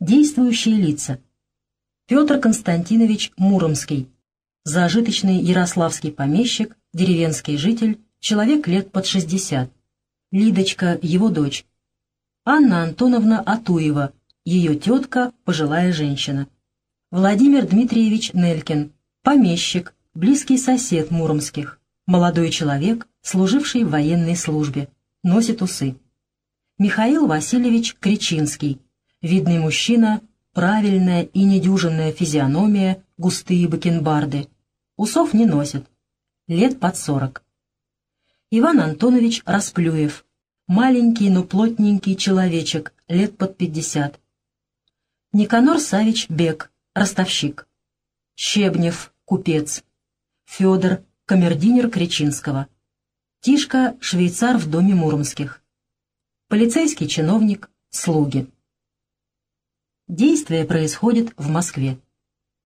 Действующие лица. Петр Константинович Муромский. Зажиточный ярославский помещик, деревенский житель, человек лет под 60. Лидочка, его дочь. Анна Антоновна Атуева, ее тетка, пожилая женщина. Владимир Дмитриевич Нелькин, помещик, близкий сосед Муромских, молодой человек, служивший в военной службе, носит усы. Михаил Васильевич Кричинский, видный мужчина, правильная и недюжинная физиономия, густые бакенбарды. Усов не носит, лет под сорок. Иван Антонович Расплюев, маленький, но плотненький человечек, лет под пятьдесят. Никанор Савич Бек, ростовщик. Щебнев, купец. Федор, камердинер Кречинского. Тишка, швейцар в доме Муромских. Полицейский чиновник, слуги. Действие происходит в Москве.